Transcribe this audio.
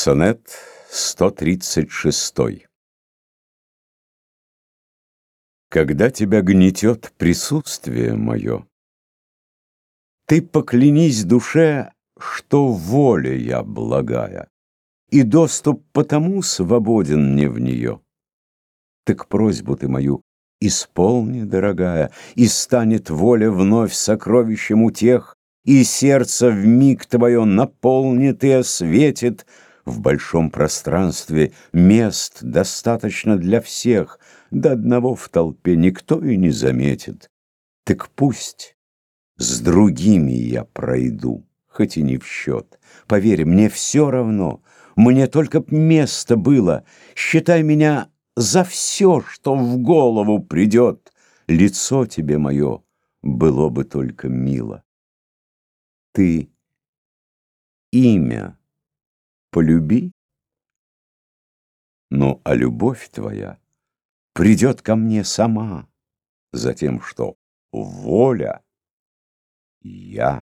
Сонет 136 Когда тебя гнетет присутствие мое, Ты поклянись душе, что воля я благая, И доступ потому свободен мне в нее. Так просьбу ты мою исполни, дорогая, И станет воля вновь сокровищем утех, И сердце в миг твое наполнит и осветит — в большом пространстве мест достаточно для всех, до одного в толпе никто и не заметит. Так пусть с другими я пройду, хоть и не в счет. Поверь, мне все равно, мне только б место было. Считай меня за все, что в голову придет. Лицо тебе мое было бы только мило. Ты имя полюби. Ну, а любовь твоя придет ко мне сама, за тем, что воля я.